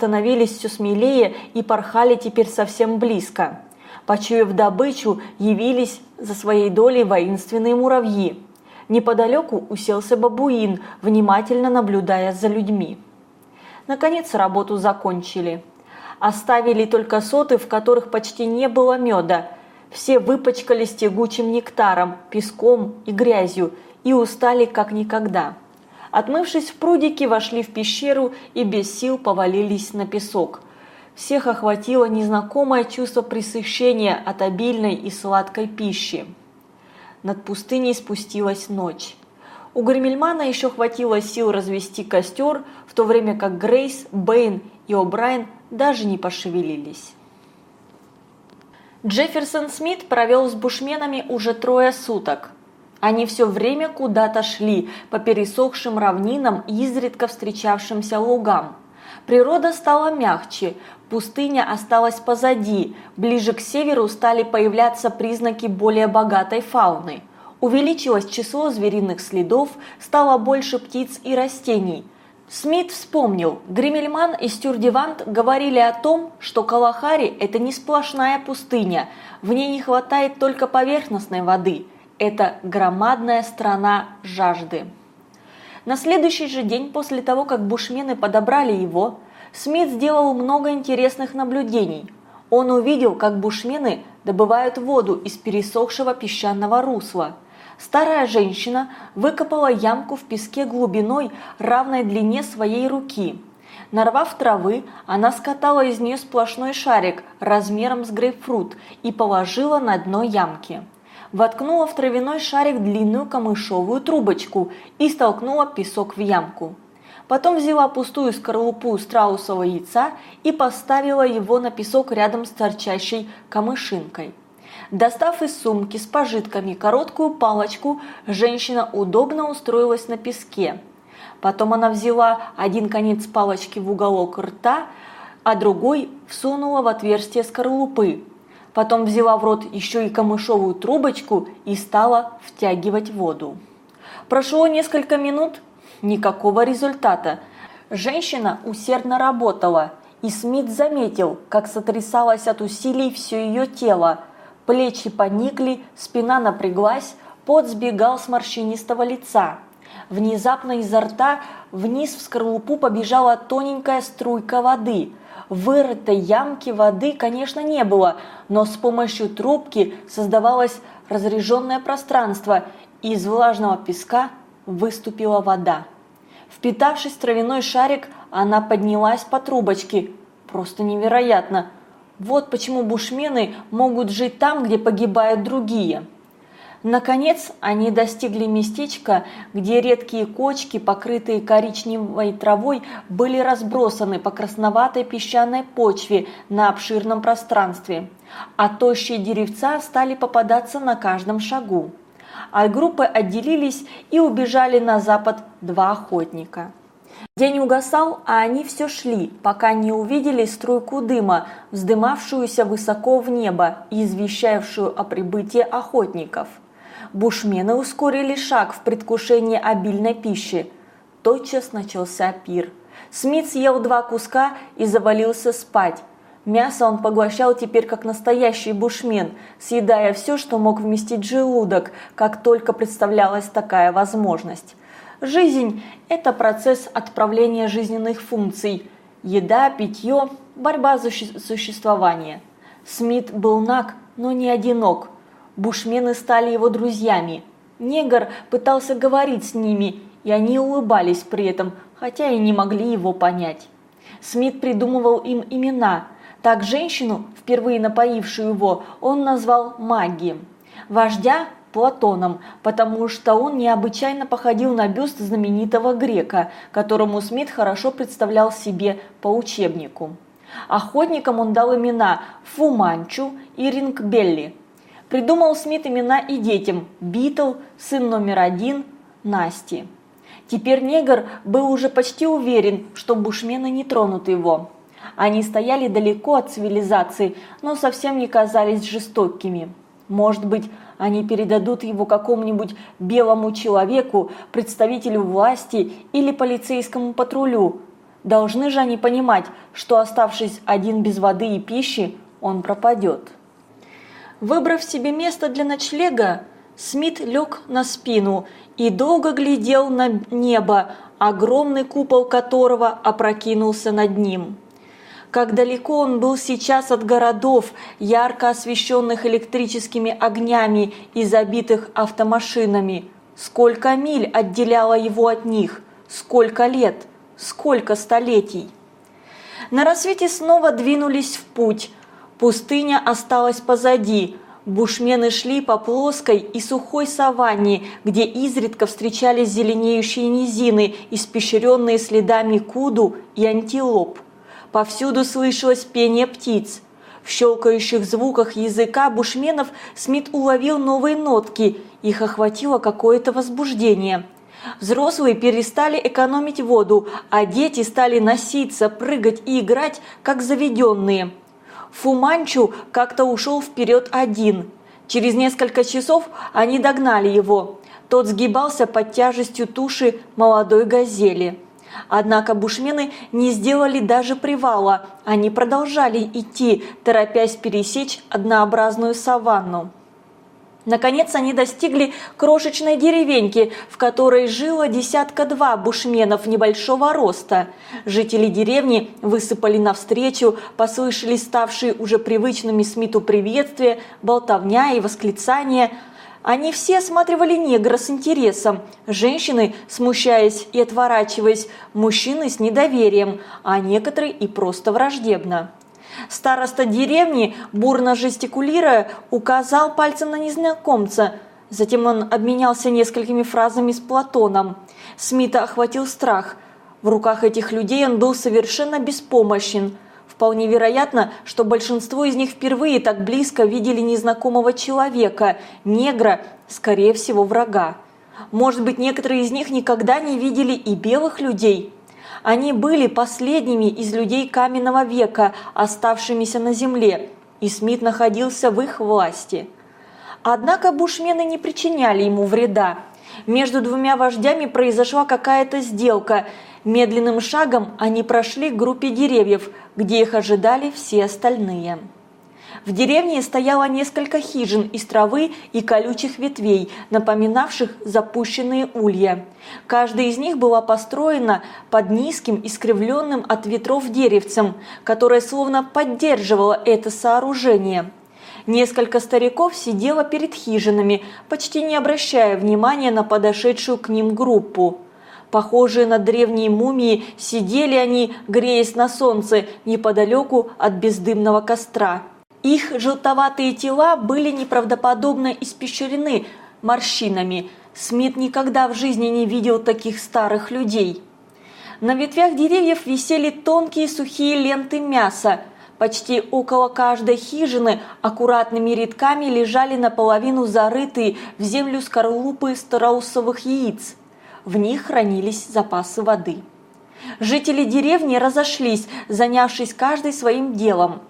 становились все смелее и порхали теперь совсем близко. Почуяв добычу, явились за своей долей воинственные муравьи. Неподалеку уселся бабуин, внимательно наблюдая за людьми. Наконец работу закончили. Оставили только соты, в которых почти не было меда. Все выпачкались тягучим нектаром, песком и грязью и устали как никогда. Отмывшись в прудике, вошли в пещеру и без сил повалились на песок. Всех охватило незнакомое чувство пресыщения от обильной и сладкой пищи. Над пустыней спустилась ночь. У Гремельмана еще хватило сил развести костер, в то время как Грейс, Бэйн и О'Брайен даже не пошевелились. Джефферсон Смит провел с бушменами уже трое суток. Они все время куда-то шли по пересохшим равнинам и изредка встречавшимся лугам. Природа стала мягче, пустыня осталась позади, ближе к северу стали появляться признаки более богатой фауны. Увеличилось число звериных следов, стало больше птиц и растений. Смит вспомнил, Гримельман и Стюрдевант говорили о том, что Калахари – это не сплошная пустыня, в ней не хватает только поверхностной воды – это громадная страна жажды. На следующий же день после того, как бушмены подобрали его, Смит сделал много интересных наблюдений. Он увидел, как бушмены добывают воду из пересохшего песчаного русла. Старая женщина выкопала ямку в песке глубиной, равной длине своей руки. Нарвав травы, она скатала из нее сплошной шарик размером с грейпфрут и положила на дно ямки воткнула в травяной шарик длинную камышовую трубочку и столкнула песок в ямку. Потом взяла пустую скорлупу страусового яйца и поставила его на песок рядом с торчащей камышинкой. Достав из сумки с пожитками короткую палочку, женщина удобно устроилась на песке. Потом она взяла один конец палочки в уголок рта, а другой всунула в отверстие скорлупы, потом взяла в рот еще и камышовую трубочку и стала втягивать воду. Прошло несколько минут, никакого результата. Женщина усердно работала, и Смит заметил, как сотрясалось от усилий все ее тело. Плечи поникли, спина напряглась, пот сбегал с морщинистого лица. Внезапно изо рта вниз в скорлупу побежала тоненькая струйка воды – Вырытой ямки воды, конечно, не было, но с помощью трубки создавалось разреженное пространство, и из влажного песка выступила вода. Впитавшись в травяной шарик, она поднялась по трубочке. Просто невероятно. Вот почему бушмены могут жить там, где погибают другие. Наконец они достигли местечка, где редкие кочки, покрытые коричневой травой, были разбросаны по красноватой песчаной почве на обширном пространстве, а тощие деревца стали попадаться на каждом шагу. А группы отделились и убежали на запад два охотника. День угасал, а они все шли, пока не увидели струйку дыма, вздымавшуюся высоко в небо и извещавшую о прибытии охотников – Бушмены ускорили шаг в предвкушении обильной пищи. Тотчас начался пир. Смит съел два куска и завалился спать. Мясо он поглощал теперь как настоящий бушмен, съедая все, что мог вместить желудок, как только представлялась такая возможность. Жизнь – это процесс отправления жизненных функций. Еда, питье, борьба за существование. Смит был наг, но не одинок – Бушмены стали его друзьями. Негр пытался говорить с ними, и они улыбались при этом, хотя и не могли его понять. Смит придумывал им имена. Так женщину, впервые напоившую его, он назвал Магием. Вождя – Платоном, потому что он необычайно походил на бюст знаменитого грека, которому Смит хорошо представлял себе по учебнику. Охотникам он дал имена Фуманчу и Рингбелли – Придумал Смит имена и детям – Битл, сын номер один, Насти. Теперь негр был уже почти уверен, что бушмены не тронут его. Они стояли далеко от цивилизации, но совсем не казались жестокими. Может быть, они передадут его какому-нибудь белому человеку, представителю власти или полицейскому патрулю. Должны же они понимать, что оставшись один без воды и пищи, он пропадет. Выбрав себе место для ночлега, Смит лег на спину и долго глядел на небо, огромный купол которого опрокинулся над ним. Как далеко он был сейчас от городов, ярко освещенных электрическими огнями и забитых автомашинами. Сколько миль отделяло его от них, сколько лет, сколько столетий. На рассвете снова двинулись в путь. Пустыня осталась позади – Бушмены шли по плоской и сухой саванне, где изредка встречались зеленеющие низины, испещренные следами куду и антилоп. Повсюду слышалось пение птиц. В щелкающих звуках языка бушменов Смит уловил новые нотки, их охватило какое-то возбуждение. Взрослые перестали экономить воду, а дети стали носиться, прыгать и играть, как заведенные – Фуманчу как-то ушел вперед один. Через несколько часов они догнали его. Тот сгибался под тяжестью туши молодой газели. Однако бушмены не сделали даже привала, они продолжали идти, торопясь пересечь однообразную саванну. Наконец они достигли крошечной деревеньки, в которой жило десятка-два бушменов небольшого роста. Жители деревни высыпали навстречу, послышались ставшие уже привычными Смиту приветствия, болтовня и восклицания. Они все осматривали негра с интересом, женщины, смущаясь и отворачиваясь, мужчины с недоверием, а некоторые и просто враждебно. Староста деревни, бурно жестикулируя, указал пальцем на незнакомца. Затем он обменялся несколькими фразами с Платоном. Смита охватил страх. В руках этих людей он был совершенно беспомощен. Вполне вероятно, что большинство из них впервые так близко видели незнакомого человека, негра, скорее всего, врага. Может быть, некоторые из них никогда не видели и белых людей – они были последними из людей каменного века, оставшимися на земле, и Смит находился в их власти. Однако бушмены не причиняли ему вреда. Между двумя вождями произошла какая-то сделка. Медленным шагом они прошли к группе деревьев, где их ожидали все остальные. В деревне стояло несколько хижин из травы и колючих ветвей, напоминавших запущенные улья. Каждая из них была построена под низким, искривленным от ветров деревцем, которое словно поддерживало это сооружение. Несколько стариков сидело перед хижинами, почти не обращая внимания на подошедшую к ним группу. Похожие на древние мумии, сидели они, греясь на солнце, неподалеку от бездымного костра. Их желтоватые тела были неправдоподобно испещрены морщинами. Смит никогда в жизни не видел таких старых людей. На ветвях деревьев висели тонкие сухие ленты мяса. Почти около каждой хижины аккуратными рядками лежали наполовину зарытые в землю скорлупы страусовых яиц. В них хранились запасы воды. Жители деревни разошлись, занявшись каждый своим делом.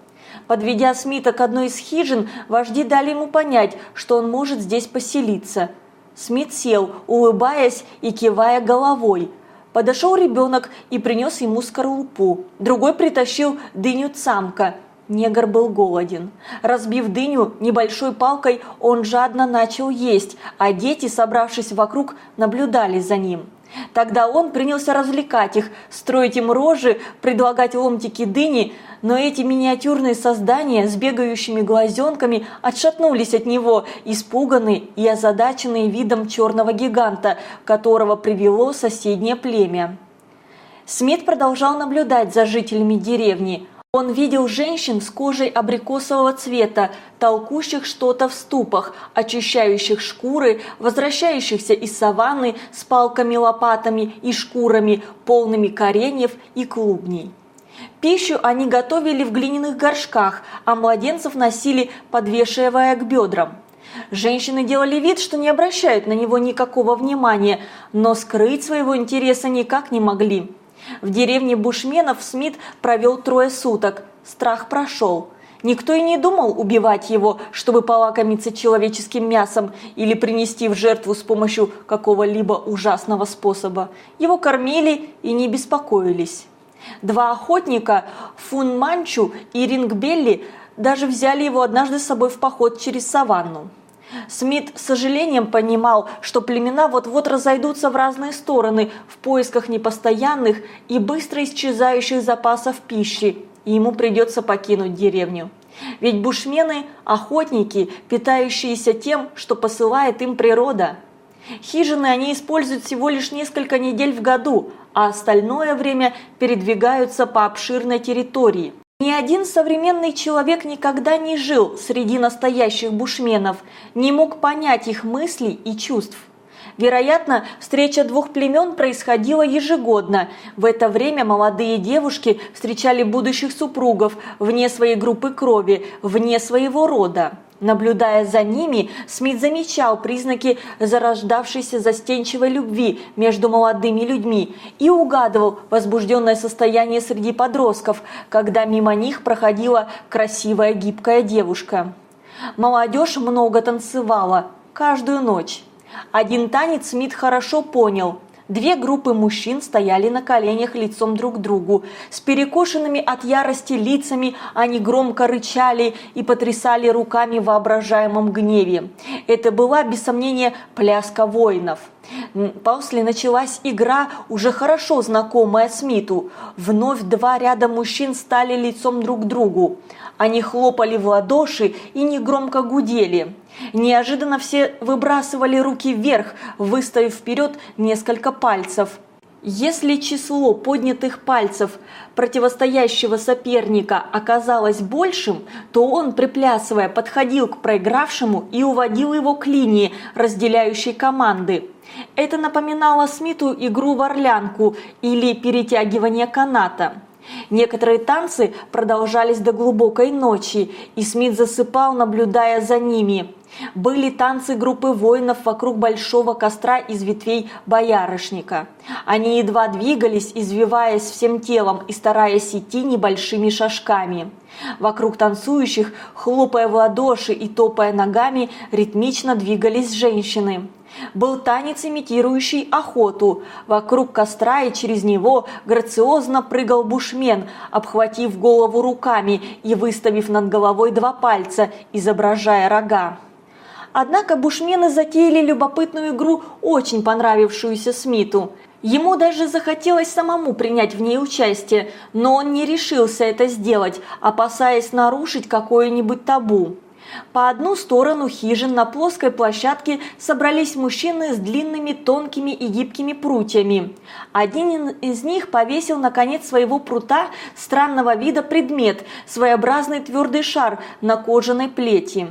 Подведя Смита к одной из хижин, вожди дали ему понять, что он может здесь поселиться. Смит сел, улыбаясь и кивая головой. Подошел ребенок и принес ему скорлупу. Другой притащил дыню цамка. Негр был голоден. Разбив дыню небольшой палкой, он жадно начал есть, а дети, собравшись вокруг, наблюдали за ним. Тогда он принялся развлекать их, строить им рожи, предлагать ломтики дыни, но эти миниатюрные создания с бегающими глазенками отшатнулись от него, испуганные и озадаченные видом черного гиганта, которого привело соседнее племя. Смит продолжал наблюдать за жителями деревни. Он видел женщин с кожей абрикосового цвета, толкущих что-то в ступах, очищающих шкуры, возвращающихся из саванны с палками-лопатами и шкурами, полными кореньев и клубней. Пищу они готовили в глиняных горшках, а младенцев носили, подвешивая к бедрам. Женщины делали вид, что не обращают на него никакого внимания, но скрыть своего интереса никак не могли. В деревне Бушменов Смит провел трое суток. Страх прошел. Никто и не думал убивать его, чтобы полакомиться человеческим мясом или принести в жертву с помощью какого-либо ужасного способа. Его кормили и не беспокоились. Два охотника, Фун Манчу и Ринг Белли, даже взяли его однажды с собой в поход через саванну. Смит с сожалением понимал, что племена вот-вот разойдутся в разные стороны в поисках непостоянных и быстро исчезающих запасов пищи, и ему придется покинуть деревню. Ведь бушмены – охотники, питающиеся тем, что посылает им природа. Хижины они используют всего лишь несколько недель в году, а остальное время передвигаются по обширной территории. Ни один современный человек никогда не жил среди настоящих бушменов, не мог понять их мыслей и чувств. Вероятно, встреча двух племен происходила ежегодно. В это время молодые девушки встречали будущих супругов вне своей группы крови, вне своего рода. Наблюдая за ними, Смит замечал признаки зарождавшейся застенчивой любви между молодыми людьми и угадывал возбужденное состояние среди подростков, когда мимо них проходила красивая гибкая девушка. Молодежь много танцевала, каждую ночь. Один танец Смит хорошо понял – Две группы мужчин стояли на коленях лицом друг к другу. С перекошенными от ярости лицами они громко рычали и потрясали руками в воображаемом гневе. Это была, без сомнения, пляска воинов. После началась игра, уже хорошо знакомая Смиту. Вновь два ряда мужчин стали лицом друг к другу. Они хлопали в ладоши и негромко гудели. Неожиданно все выбрасывали руки вверх, выставив вперед несколько пальцев. Если число поднятых пальцев противостоящего соперника оказалось большим, то он, приплясывая, подходил к проигравшему и уводил его к линии, разделяющей команды. Это напоминало Смиту игру в орлянку или перетягивание каната. Некоторые танцы продолжались до глубокой ночи, и Смит засыпал, наблюдая за ними. Были танцы группы воинов вокруг большого костра из ветвей боярышника. Они едва двигались, извиваясь всем телом и стараясь идти небольшими шажками. Вокруг танцующих, хлопая в ладоши и топая ногами, ритмично двигались женщины. Был танец, имитирующий охоту. Вокруг костра и через него грациозно прыгал бушмен, обхватив голову руками и выставив над головой два пальца, изображая рога. Однако бушмены затеяли любопытную игру, очень понравившуюся Смиту. Ему даже захотелось самому принять в ней участие, но он не решился это сделать, опасаясь нарушить какое-нибудь табу. По одну сторону хижин на плоской площадке собрались мужчины с длинными, тонкими и гибкими прутьями. Один из них повесил на конец своего прута странного вида предмет, своеобразный твердый шар на кожаной плети.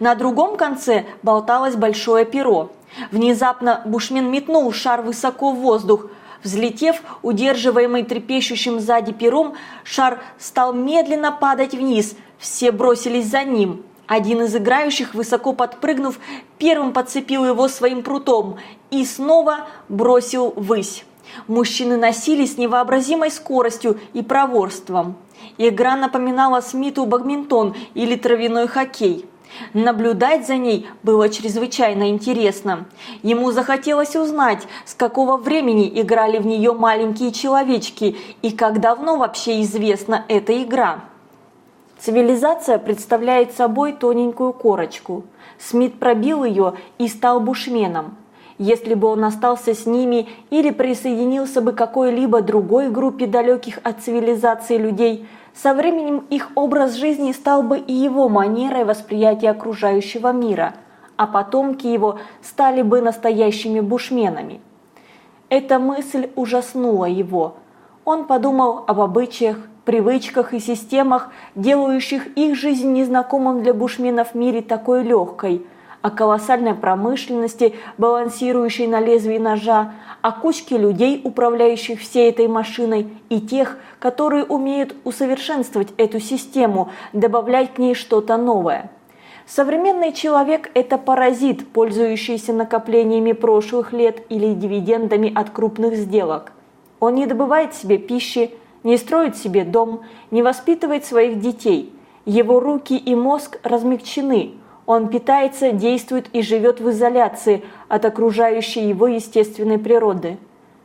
На другом конце болталось большое перо. Внезапно бушмен метнул шар высоко в воздух. Взлетев, удерживаемый трепещущим сзади пером, шар стал медленно падать вниз. Все бросились за ним. Один из играющих, высоко подпрыгнув, первым подцепил его своим прутом и снова бросил ввысь. Мужчины носились с невообразимой скоростью и проворством. Игра напоминала Смиту бадминтон или травяной хоккей. Наблюдать за ней было чрезвычайно интересно. Ему захотелось узнать, с какого времени играли в нее маленькие человечки и как давно вообще известна эта игра. Цивилизация представляет собой тоненькую корочку. Смит пробил ее и стал бушменом. Если бы он остался с ними или присоединился бы к какой-либо другой группе далеких от цивилизации людей, со временем их образ жизни стал бы и его манерой восприятия окружающего мира, а потомки его стали бы настоящими бушменами. Эта мысль ужаснула его. Он подумал об обычаях, привычках и системах, делающих их жизнь незнакомым для бушменов мире такой легкой, о колоссальной промышленности, балансирующей на лезвии ножа, о кучке людей, управляющих всей этой машиной, и тех, которые умеют усовершенствовать эту систему, добавлять к ней что-то новое. Современный человек – это паразит, пользующийся накоплениями прошлых лет или дивидендами от крупных сделок. Он не добывает себе пищи, не строит себе дом, не воспитывает своих детей. Его руки и мозг размягчены. Он питается, действует и живет в изоляции от окружающей его естественной природы.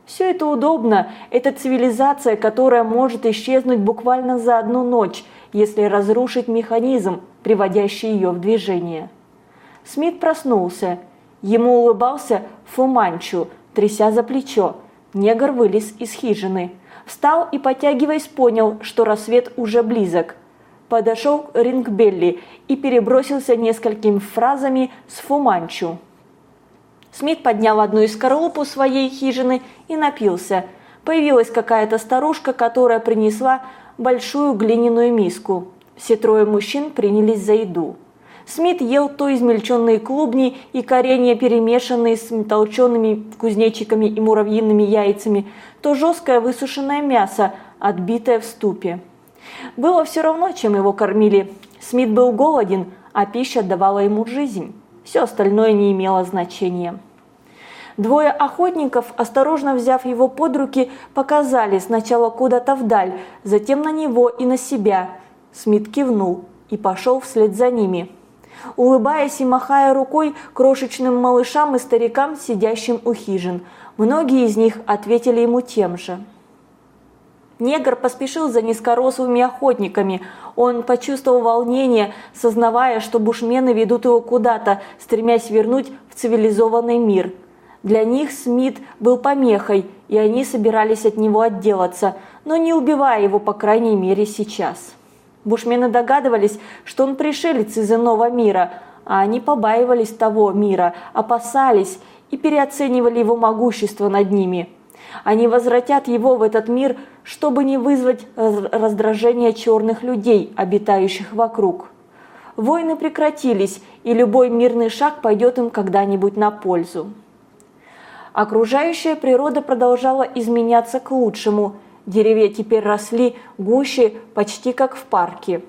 Все это удобно, это цивилизация, которая может исчезнуть буквально за одну ночь, если разрушить механизм, приводящий ее в движение. Смит проснулся. Ему улыбался Фуманчу, тряся за плечо. Негр вылез из хижины. Встал и, потягиваясь, понял, что рассвет уже близок. Подошел к Рингбелли и перебросился несколькими фразами с Фуманчу. Смит поднял одну из скорлупу своей хижины и напился. Появилась какая-то старушка, которая принесла большую глиняную миску. Все трое мужчин принялись за еду. Смит ел то измельченные клубни и коренья, перемешанные с толчеными кузнечиками и муравьиными яйцами, то жесткое высушенное мясо, отбитое в ступе. Было все равно, чем его кормили. Смит был голоден, а пища давала ему жизнь. Все остальное не имело значения. Двое охотников, осторожно взяв его под руки, показали сначала куда-то вдаль, затем на него и на себя. Смит кивнул и пошел вслед за ними. Улыбаясь и махая рукой крошечным малышам и старикам, сидящим у хижин, многие из них ответили ему тем же. Негр поспешил за низкорослыми охотниками. Он почувствовал волнение, сознавая, что бушмены ведут его куда-то, стремясь вернуть в цивилизованный мир – для них Смит был помехой, и они собирались от него отделаться, но не убивая его, по крайней мере, сейчас. Бушмены догадывались, что он пришелец из иного мира, а они побаивались того мира, опасались и переоценивали его могущество над ними. Они возвратят его в этот мир, чтобы не вызвать раздражение черных людей, обитающих вокруг. Войны прекратились, и любой мирный шаг пойдет им когда-нибудь на пользу. Окружающая природа продолжала изменяться к лучшему. Деревья теперь росли гуще, почти как в парке.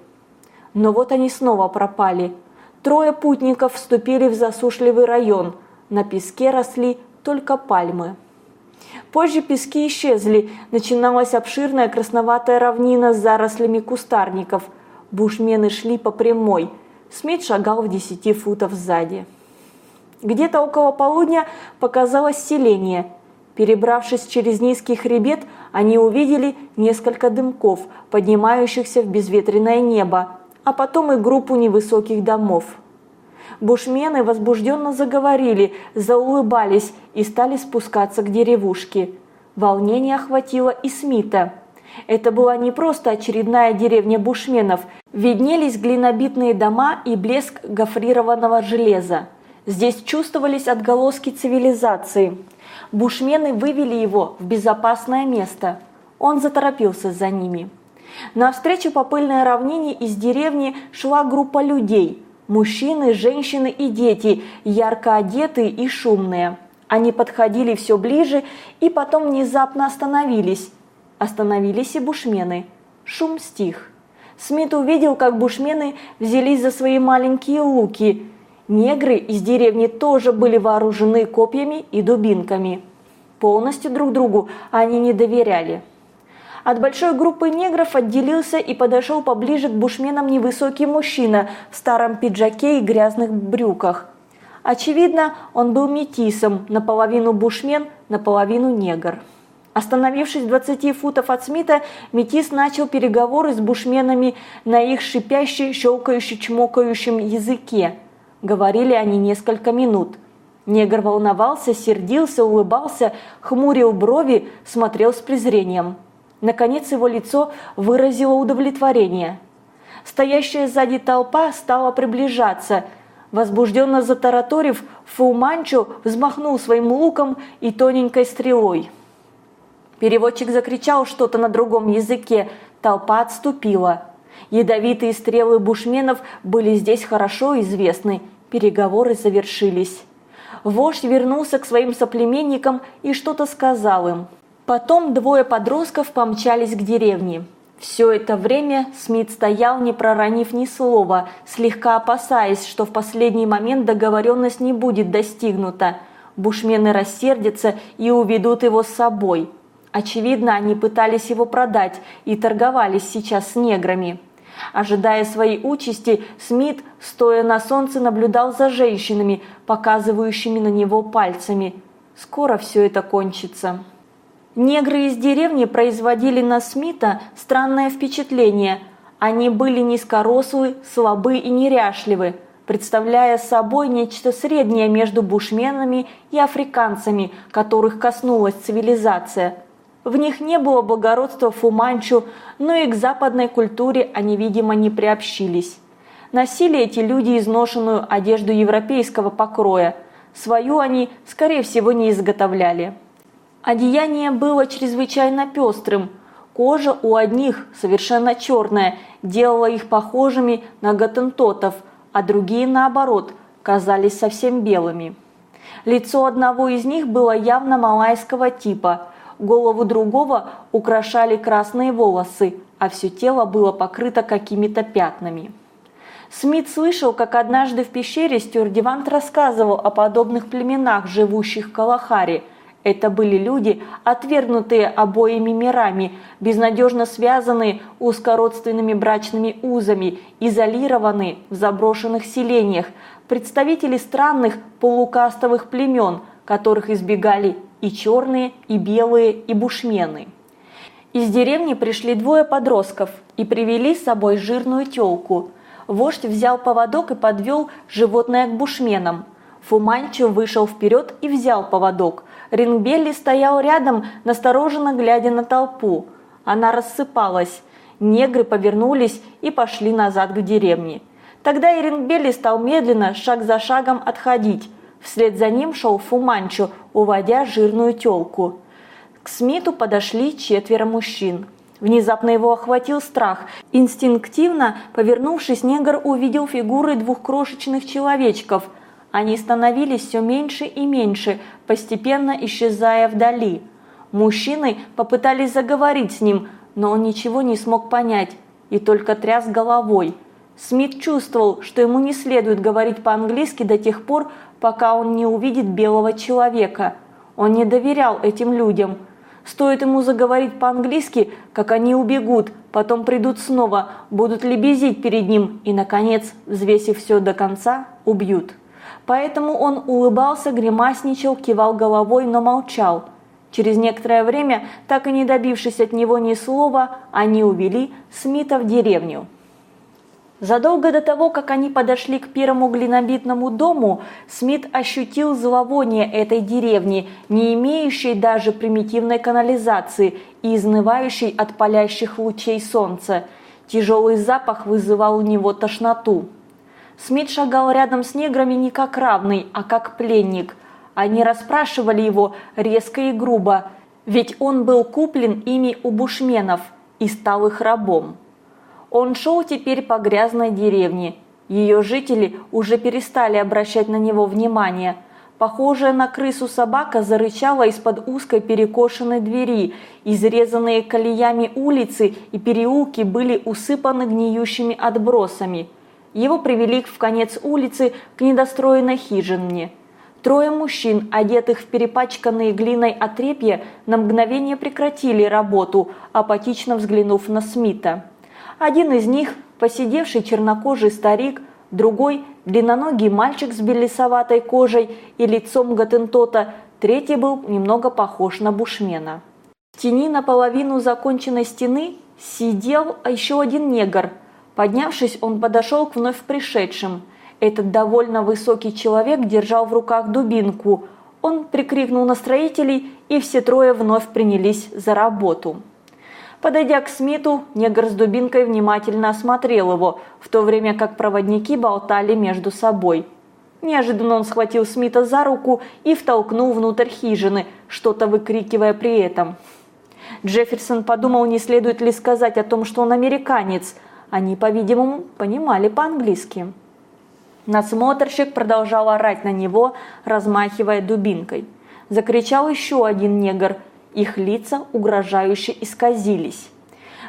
Но вот они снова пропали. Трое путников вступили в засушливый район. На песке росли только пальмы. Позже пески исчезли, начиналась обширная красноватая равнина с зарослями кустарников. Бушмены шли по прямой. Смит шагал в десяти футов сзади. Где-то около полудня показалось селение. Перебравшись через низкий хребет, они увидели несколько дымков, поднимающихся в безветренное небо, а потом и группу невысоких домов. Бушмены возбужденно заговорили, заулыбались и стали спускаться к деревушке. Волнение охватило и Смита. Это была не просто очередная деревня бушменов, виднелись глинобитные дома и блеск гофрированного железа. Здесь чувствовались отголоски цивилизации. Бушмены вывели его в безопасное место. Он заторопился за ними. Навстречу по пыльной равнине из деревни шла группа людей. Мужчины, женщины и дети, ярко одетые и шумные. Они подходили все ближе и потом внезапно остановились. Остановились и бушмены. Шум стих. Смит увидел, как бушмены взялись за свои маленькие луки – Негры из деревни тоже были вооружены копьями и дубинками. Полностью друг другу они не доверяли. От большой группы негров отделился и подошел поближе к бушменам невысокий мужчина в старом пиджаке и грязных брюках. Очевидно, он был метисом, наполовину бушмен, наполовину негр. Остановившись в 20 футов от Смита, метис начал переговоры с бушменами на их шипящей, щелкающей, чмокающем языке – Говорили они несколько минут. Негр волновался, сердился, улыбался, хмурил брови, смотрел с презрением. Наконец его лицо выразило удовлетворение. Стоящая сзади толпа стала приближаться. Возбужденно затараторив, Фауманчо взмахнул своим луком и тоненькой стрелой. Переводчик закричал что-то на другом языке, толпа отступила. Ядовитые стрелы бушменов были здесь хорошо известны. Переговоры завершились. Вождь вернулся к своим соплеменникам и что-то сказал им. Потом двое подростков помчались к деревне. Все это время Смит стоял, не проронив ни слова, слегка опасаясь, что в последний момент договоренность не будет достигнута. Бушмены рассердятся и уведут его с собой. Очевидно, они пытались его продать и торговались сейчас с неграми. Ожидая своей участи, Смит, стоя на солнце, наблюдал за женщинами, показывающими на него пальцами. Скоро все это кончится. Негры из деревни производили на Смита странное впечатление. Они были низкорослы, слабы и неряшливы, представляя собой нечто среднее между бушменами и африканцами, которых коснулась цивилизация. В них не было благородства фуманчу, но и к западной культуре они, видимо, не приобщились. Носили эти люди изношенную одежду европейского покроя. Свою они, скорее всего, не изготовляли. Одеяние было чрезвычайно пестрым. Кожа у одних, совершенно черная, делала их похожими на готентотов, а другие, наоборот, казались совсем белыми. Лицо одного из них было явно малайского типа, голову другого украшали красные волосы, а все тело было покрыто какими-то пятнами. Смит слышал, как однажды в пещере Стюардевант рассказывал о подобных племенах, живущих в Калахаре – это были люди, отвергнутые обоими мирами, безнадежно связанные узкородственными брачными узами, изолированные в заброшенных селениях, представители странных полукастовых племен, которых избегали и черные, и белые, и бушмены. Из деревни пришли двое подростков и привели с собой жирную телку. Вождь взял поводок и подвел животное к бушменам. Фуманчо вышел вперед и взял поводок – Рингбелли стоял рядом, настороженно глядя на толпу. Она рассыпалась. Негры повернулись и пошли назад к деревне. Тогда Ирингбелли стал медленно, шаг за шагом отходить. Вслед за ним шел Фуманчо, уводя жирную телку. К Смиту подошли четверо мужчин. Внезапно его охватил страх. Инстинктивно, повернувшись, негр увидел фигуры двух крошечных человечков – они становились все меньше и меньше, постепенно исчезая вдали. Мужчины попытались заговорить с ним, но он ничего не смог понять и только тряс головой. Смит чувствовал, что ему не следует говорить по-английски до тех пор, пока он не увидит белого человека. Он не доверял этим людям. Стоит ему заговорить по-английски, как они убегут, потом придут снова, будут лебезить перед ним и, наконец, взвесив все до конца, убьют. Поэтому он улыбался, гримасничал, кивал головой, но молчал. Через некоторое время, так и не добившись от него ни слова, они увели Смита в деревню. Задолго до того, как они подошли к первому глинобитному дому, Смит ощутил зловоние этой деревни, не имеющей даже примитивной канализации и изнывающей от палящих лучей солнца. Тяжелый запах вызывал у него тошноту. Смит шагал рядом с неграми не как равный, а как пленник. Они расспрашивали его резко и грубо, ведь он был куплен ими у бушменов и стал их рабом. Он шел теперь по грязной деревне. Ее жители уже перестали обращать на него внимание. Похожая на крысу собака зарычала из-под узкой перекошенной двери. Изрезанные колеями улицы и переулки были усыпаны гниющими отбросами – его привели в конец улицы к недостроенной хижине. Трое мужчин, одетых в перепачканные глиной отрепья, на мгновение прекратили работу, апатично взглянув на Смита. Один из них – посидевший чернокожий старик, другой – длинноногий мальчик с белесоватой кожей и лицом Гатентота, третий был немного похож на бушмена. В тени наполовину законченной стены сидел еще один негр – Поднявшись, он подошел к вновь пришедшим. Этот довольно высокий человек держал в руках дубинку. Он прикрикнул на строителей, и все трое вновь принялись за работу. Подойдя к Смиту, негр с дубинкой внимательно осмотрел его, в то время как проводники болтали между собой. Неожиданно он схватил Смита за руку и втолкнул внутрь хижины, что-то выкрикивая при этом. Джефферсон подумал, не следует ли сказать о том, что он американец – они, по-видимому, понимали по-английски. Насмотрщик продолжал орать на него, размахивая дубинкой. Закричал еще один негр. Их лица угрожающе исказились.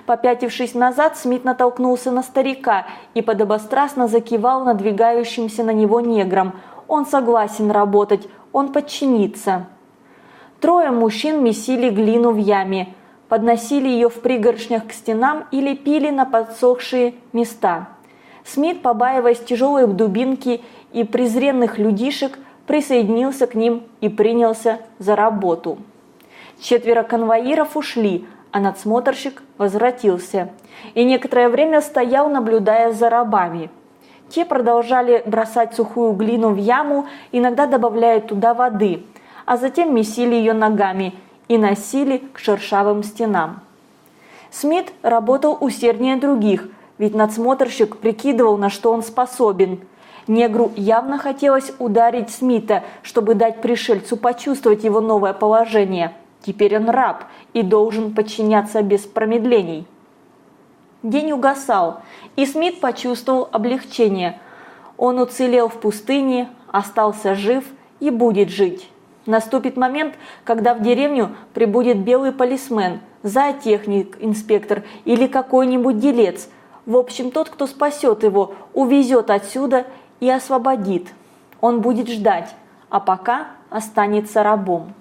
Попятившись назад, Смит натолкнулся на старика и подобострастно закивал надвигающимся на него неграм. Он согласен работать, он подчинится. Трое мужчин месили глину в яме подносили ее в пригоршнях к стенам или пили на подсохшие места. Смит, побаиваясь тяжелой дубинки и презренных людишек, присоединился к ним и принялся за работу. Четверо конвоиров ушли, а надсмотрщик возвратился и некоторое время стоял, наблюдая за рабами. Те продолжали бросать сухую глину в яму, иногда добавляя туда воды, а затем месили ее ногами и носили к шершавым стенам. Смит работал усерднее других, ведь надсмотрщик прикидывал, на что он способен. Негру явно хотелось ударить Смита, чтобы дать пришельцу почувствовать его новое положение. Теперь он раб и должен подчиняться без промедлений. День угасал, и Смит почувствовал облегчение. Он уцелел в пустыне, остался жив и будет жить. Наступит момент, когда в деревню прибудет белый полисмен, зоотехник, инспектор или какой-нибудь делец. В общем, тот, кто спасет его, увезет отсюда и освободит. Он будет ждать, а пока останется рабом.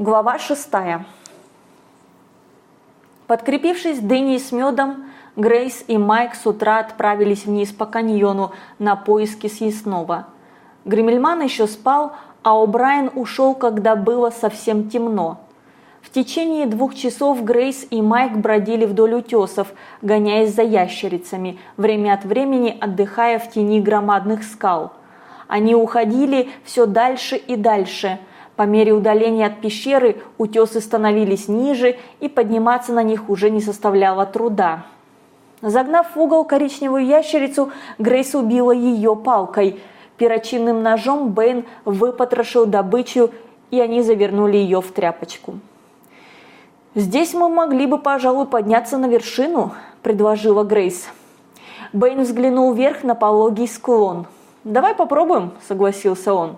Глава шестая. Подкрепившись дыней с медом, Грейс и Майк с утра отправились вниз по каньону на поиски съестного. Гремельман еще спал, а О'Брайен ушел, когда было совсем темно. В течение двух часов Грейс и Майк бродили вдоль утесов, гоняясь за ящерицами, время от времени отдыхая в тени громадных скал. Они уходили все дальше и дальше – по мере удаления от пещеры утесы становились ниже, и подниматься на них уже не составляло труда. Загнав в угол коричневую ящерицу, Грейс убила ее палкой. Перочинным ножом Бэйн выпотрошил добычу, и они завернули ее в тряпочку. «Здесь мы могли бы, пожалуй, подняться на вершину», – предложила Грейс. Бэйн взглянул вверх на пологий склон. «Давай попробуем», – согласился он.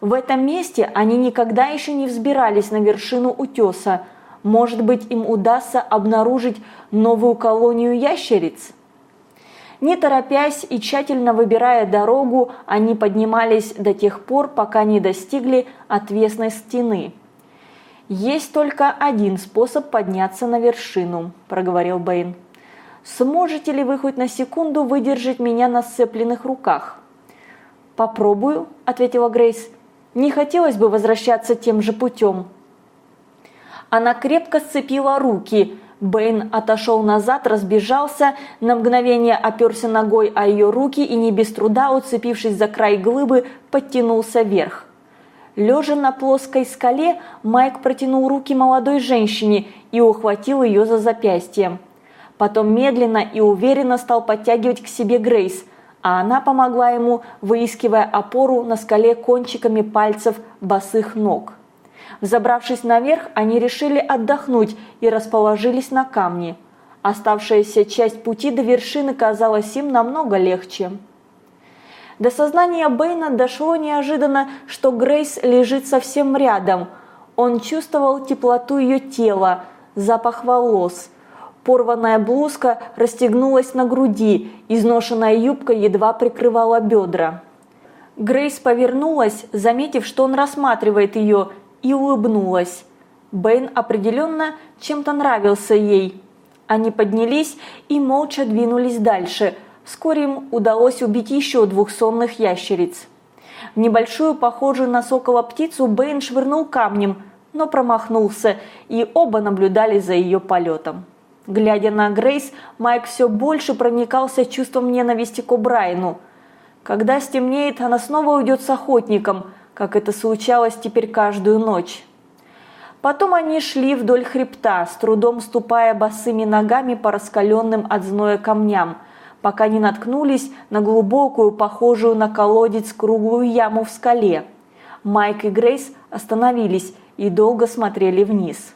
В этом месте они никогда еще не взбирались на вершину утеса. Может быть, им удастся обнаружить новую колонию ящериц? Не торопясь и тщательно выбирая дорогу, они поднимались до тех пор, пока не достигли отвесной стены. «Есть только один способ подняться на вершину», – проговорил Бэйн. «Сможете ли вы хоть на секунду выдержать меня на сцепленных руках?» «Попробую», – ответила Грейс. Не хотелось бы возвращаться тем же путем. Она крепко сцепила руки. Бэйн отошел назад, разбежался, на мгновение оперся ногой о ее руки и не без труда, уцепившись за край глыбы, подтянулся вверх. Лежа на плоской скале, Майк протянул руки молодой женщине и ухватил ее за запястье. Потом медленно и уверенно стал подтягивать к себе Грейс – а она помогла ему, выискивая опору на скале кончиками пальцев босых ног. Взобравшись наверх, они решили отдохнуть и расположились на камне. Оставшаяся часть пути до вершины казалась им намного легче. До сознания Бэйна дошло неожиданно, что Грейс лежит совсем рядом. Он чувствовал теплоту ее тела, запах волос – Порванная блузка расстегнулась на груди, изношенная юбка едва прикрывала бедра. Грейс повернулась, заметив, что он рассматривает ее, и улыбнулась. Бэйн определенно чем-то нравился ей. Они поднялись и молча двинулись дальше. Вскоре им удалось убить еще двух сонных ящериц. В небольшую, похожую на сокола птицу, Бэйн швырнул камнем, но промахнулся, и оба наблюдали за ее полетом. Глядя на Грейс, Майк все больше проникался чувством ненависти к О'Брайену. Когда стемнеет, она снова уйдет с охотником, как это случалось теперь каждую ночь. Потом они шли вдоль хребта, с трудом ступая босыми ногами по раскаленным от зноя камням, пока не наткнулись на глубокую, похожую на колодец, круглую яму в скале. Майк и Грейс остановились и долго смотрели вниз.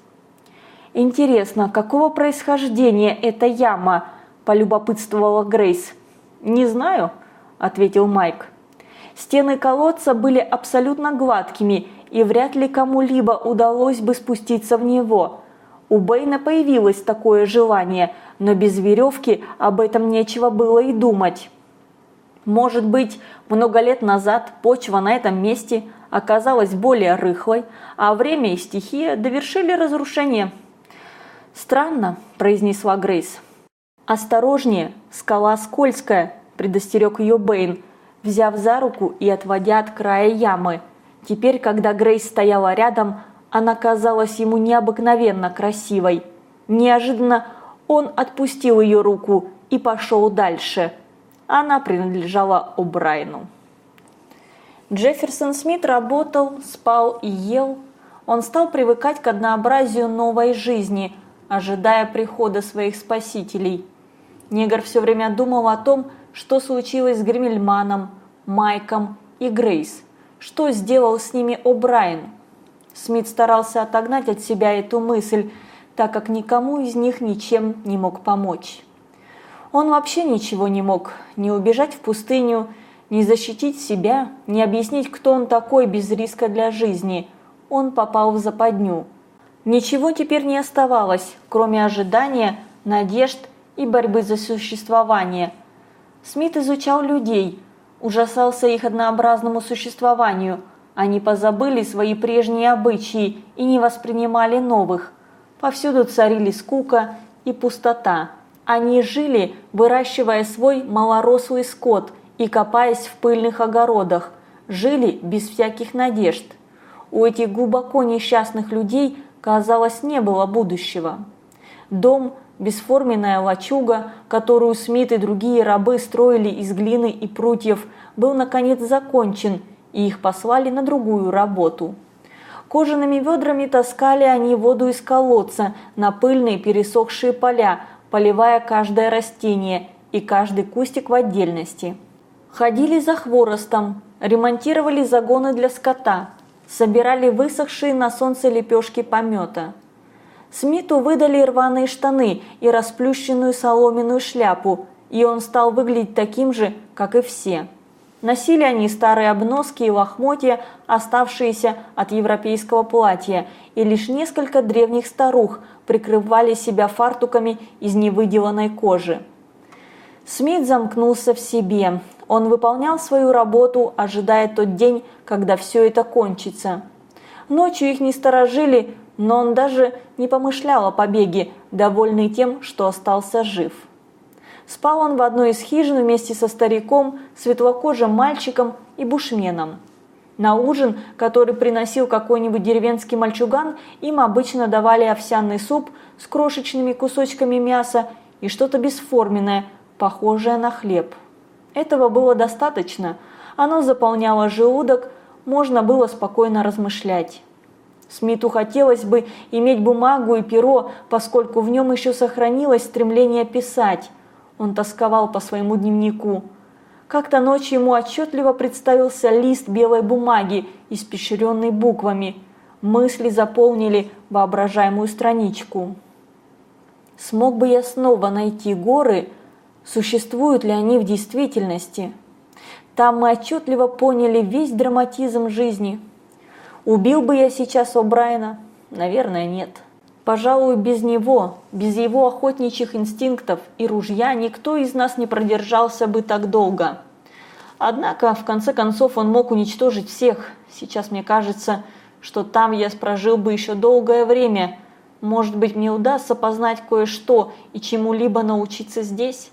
«Интересно, какого происхождения эта яма?» – полюбопытствовала Грейс. «Не знаю», – ответил Майк. Стены колодца были абсолютно гладкими, и вряд ли кому-либо удалось бы спуститься в него. У Бэйна появилось такое желание, но без веревки об этом нечего было и думать. Может быть, много лет назад почва на этом месте оказалась более рыхлой, а время и стихия довершили разрушение – «Странно», – произнесла Грейс. «Осторожнее, скала скользкая», – предостерег ее Бэйн, взяв за руку и отводя от края ямы. Теперь, когда Грейс стояла рядом, Она казалась ему необыкновенно красивой. Неожиданно он отпустил ее руку и пошел дальше. Она принадлежала О'Брайну. Джефферсон Смит работал, спал и ел. Он стал привыкать к однообразию новой жизни, ожидая прихода своих спасителей. Негр все время думал о том, что случилось с Гремельманом, Майком и Грейс, что сделал с ними О'Брайен. Смит старался отогнать от себя эту мысль, так как никому из них ничем не мог помочь. Он вообще ничего не мог, не убежать в пустыню, не защитить себя, не объяснить, кто он такой без риска для жизни. Он попал в западню. Ничего теперь не оставалось, кроме ожидания, надежд и борьбы за существование. Смит изучал людей, ужасался их однообразному существованию. Они позабыли свои прежние обычаи и не воспринимали новых. Повсюду царили скука и пустота. Они жили, выращивая свой малорослый скот и копаясь в пыльных огородах, жили без всяких надежд. У этих глубоко несчастных людей, казалось, не было будущего. Дом, бесформенная лачуга, которую Смит и другие рабы строили из глины и прутьев, был наконец закончен, и их послали на другую работу. Кожаными ведрами таскали они воду из колодца на пыльные пересохшие поля, поливая каждое растение и каждый кустик в отдельности. Ходили за хворостом, ремонтировали загоны для скота, собирали высохшие на солнце лепешки помета. Смиту выдали рваные штаны и расплющенную соломенную шляпу, и он стал выглядеть таким же, как и все. Носили они старые обноски и лохмотья, оставшиеся от европейского платья, и лишь несколько древних старух прикрывали себя фартуками из невыделанной кожи. Смит замкнулся в себе. Он выполнял свою работу, ожидая тот день, когда все это кончится. Ночью их не сторожили, но он даже не помышлял о побеге, довольный тем, что остался жив. Спал он в одной из хижин вместе со стариком, светлокожим мальчиком и бушменом. На ужин, который приносил какой-нибудь деревенский мальчуган, им обычно давали овсяный суп с крошечными кусочками мяса и что-то бесформенное, похожее на хлеб. Этого было достаточно, оно заполняло желудок, можно было спокойно размышлять. Смиту хотелось бы иметь бумагу и перо, поскольку в нем еще сохранилось стремление писать – он тосковал по своему дневнику. Как-то ночью ему отчетливо представился лист белой бумаги, испещренный буквами. Мысли заполнили воображаемую страничку. Смог бы я снова найти горы, существуют ли они в действительности? Там мы отчетливо поняли весь драматизм жизни. Убил бы я сейчас О'Брайена? Наверное, нет. Пожалуй, без него, без его охотничьих инстинктов и ружья никто из нас не продержался бы так долго. Однако, в конце концов, он мог уничтожить всех. Сейчас мне кажется, что там я прожил бы еще долгое время. Может быть, мне удастся познать кое-что и чему-либо научиться здесь?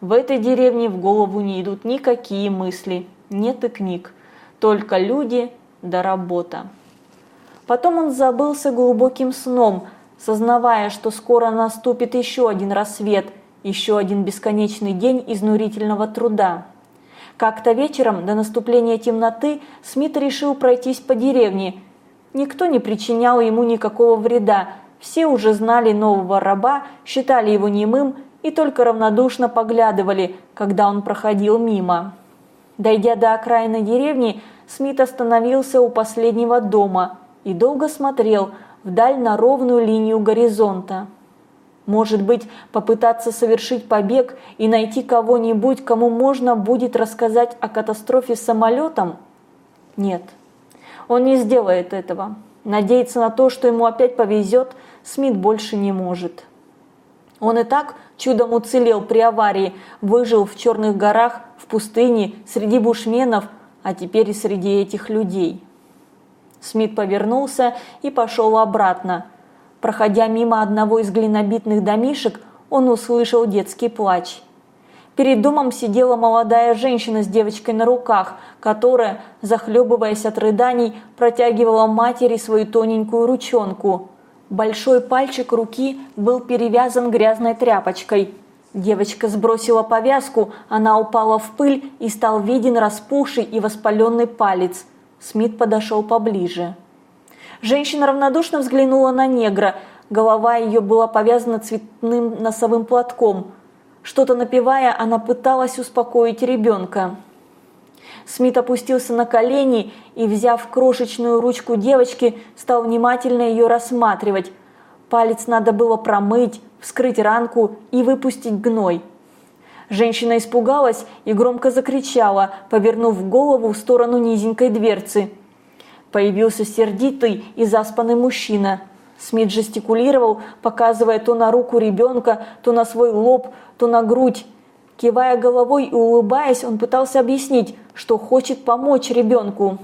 В этой деревне в голову не идут никакие мысли, нет и книг, только люди да работа. Потом он забылся глубоким сном, сознавая, что скоро наступит еще один рассвет, еще один бесконечный день изнурительного труда. Как-то вечером, до наступления темноты, Смит решил пройтись по деревне. Никто не причинял ему никакого вреда, все уже знали нового раба, считали его немым и только равнодушно поглядывали, когда он проходил мимо. Дойдя до окраины деревни, Смит остановился у последнего дома – и долго смотрел вдаль на ровную линию горизонта. Может быть, попытаться совершить побег и найти кого-нибудь, кому можно будет рассказать о катастрофе с самолетом? Нет, он не сделает этого. Надеяться на то, что ему опять повезет, Смит больше не может. Он и так чудом уцелел при аварии, выжил в Черных горах, в пустыне, среди бушменов, а теперь и среди этих людей. Смит повернулся и пошел обратно. Проходя мимо одного из глинобитных домишек, он услышал детский плач. Перед домом сидела молодая женщина с девочкой на руках, которая, захлебываясь от рыданий, протягивала матери свою тоненькую ручонку. Большой пальчик руки был перевязан грязной тряпочкой. Девочка сбросила повязку, она упала в пыль и стал виден распухший и воспаленный палец. Смит подошел поближе. Женщина равнодушно взглянула на негра. Голова ее была повязана цветным носовым платком. Что-то напевая, она пыталась успокоить ребенка. Смит опустился на колени и, взяв крошечную ручку девочки, стал внимательно ее рассматривать. Палец надо было промыть, вскрыть ранку и выпустить гной. Женщина испугалась и громко закричала, повернув голову в сторону низенькой дверцы. Появился сердитый и заспанный мужчина. Смит жестикулировал, показывая то на руку ребенка, то на свой лоб, то на грудь. Кивая головой и улыбаясь, он пытался объяснить, что хочет помочь ребенку.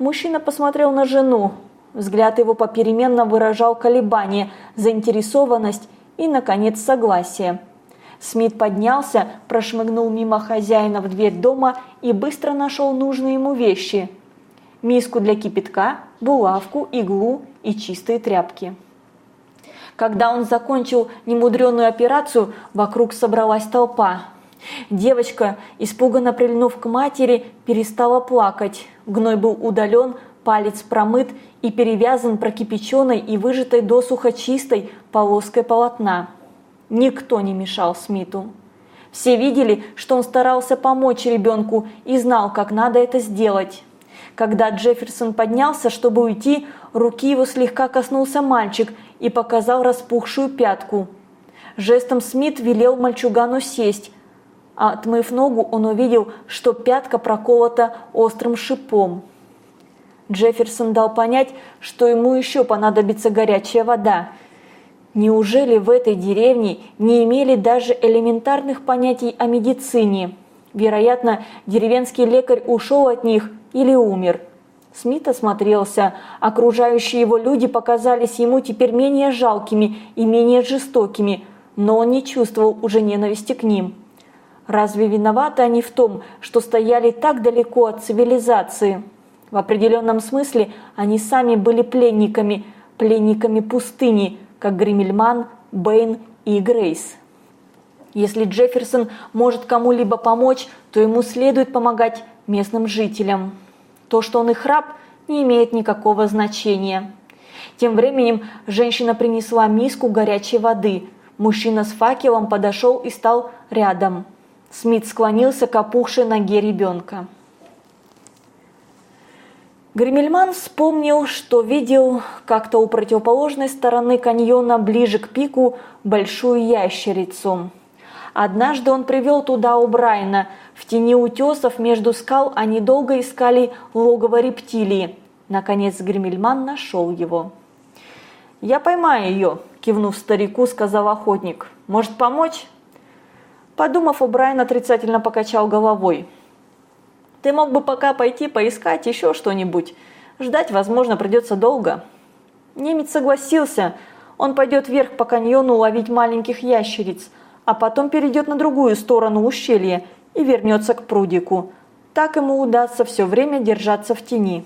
Мужчина посмотрел на жену. Взгляд его попеременно выражал колебание, заинтересованность и, наконец, согласие. Смит поднялся, прошмыгнул мимо хозяина в дверь дома и быстро нашел нужные ему вещи. Миску для кипятка, булавку, иглу и чистые тряпки. Когда он закончил немудреную операцию, вокруг собралась толпа. Девочка, испуганно прильнув к матери, перестала плакать. Гной был удален, палец промыт и перевязан прокипяченной и выжатой досуха чистой полоской полотна. Никто не мешал Смиту. Все видели, что он старался помочь ребенку и знал, как надо это сделать. Когда Джефферсон поднялся, чтобы уйти, руки его слегка коснулся мальчик и показал распухшую пятку. Жестом Смит велел мальчугану сесть. А отмыв ногу, он увидел, что пятка проколота острым шипом. Джефферсон дал понять, что ему еще понадобится горячая вода. Неужели в этой деревне не имели даже элементарных понятий о медицине? Вероятно, деревенский лекарь ушел от них или умер. Смит осмотрелся. Окружающие его люди показались ему теперь менее жалкими и менее жестокими, но он не чувствовал уже ненависти к ним. Разве виноваты они в том, что стояли так далеко от цивилизации? В определенном смысле они сами были пленниками, пленниками пустыни, как Гримельман, Бэйн и Грейс. Если Джефферсон может кому-либо помочь, то ему следует помогать местным жителям. То, что он их раб, не имеет никакого значения. Тем временем женщина принесла миску горячей воды. Мужчина с факелом подошел и стал рядом. Смит склонился к опухшей ноге ребенка. Гремельман вспомнил, что видел как-то у противоположной стороны каньона ближе к пику большую ящерицу. Однажды он привел туда у Брайна. В тени утесов между скал они долго искали логово рептилии. Наконец Гремельман нашел его. «Я поймаю ее», – кивнув старику, сказал охотник. «Может помочь?» Подумав, Брайан отрицательно покачал головой. «Ты мог бы пока пойти поискать еще что-нибудь. Ждать, возможно, придется долго». Немец согласился. Он пойдет вверх по каньону ловить маленьких ящериц – а потом перейдет на другую сторону ущелья и вернется к прудику. Так ему удастся все время держаться в тени.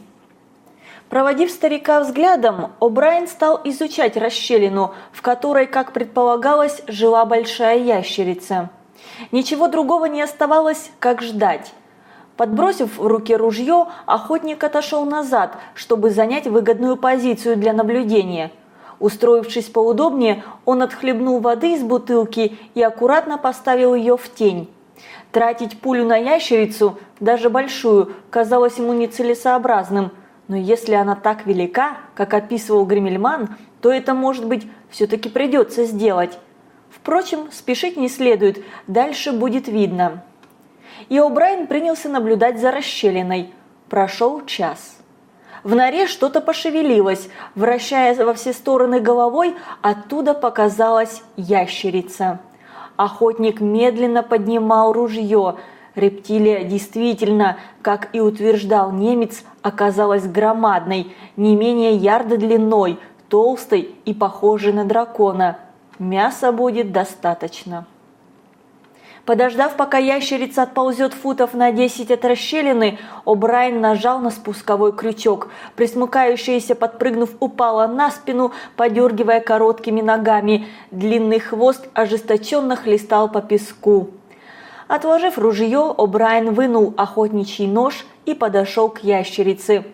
Проводив старика взглядом, О'Брайен стал изучать расщелину, в которой, как предполагалось, жила большая ящерица. Ничего другого не оставалось, как ждать. Подбросив в руки ружье, охотник отошел назад, чтобы занять выгодную позицию для наблюдения – Устроившись поудобнее, он отхлебнул воды из бутылки и аккуратно поставил ее в тень. Тратить пулю на ящерицу, даже большую, казалось ему нецелесообразным, но если она так велика, как описывал Гремельман, то это, может быть, все-таки придется сделать. Впрочем, спешить не следует, дальше будет видно. И О'Брайен принялся наблюдать за расщелиной. Прошел час. В норе что-то пошевелилось, вращаясь во все стороны головой, оттуда показалась ящерица. Охотник медленно поднимал ружье. Рептилия действительно, как и утверждал немец, оказалась громадной, не менее ярда длиной, толстой и похожей на дракона. Мяса будет достаточно. Подождав, пока ящерица отползет футов на 10 от расщелины, О'Брайен нажал на спусковой крючок. Присмыкающаяся, подпрыгнув, упала на спину, подергивая короткими ногами. Длинный хвост ожесточенно хлестал по песку. Отложив ружье, О'Брайен вынул охотничий нож и подошел к ящерице.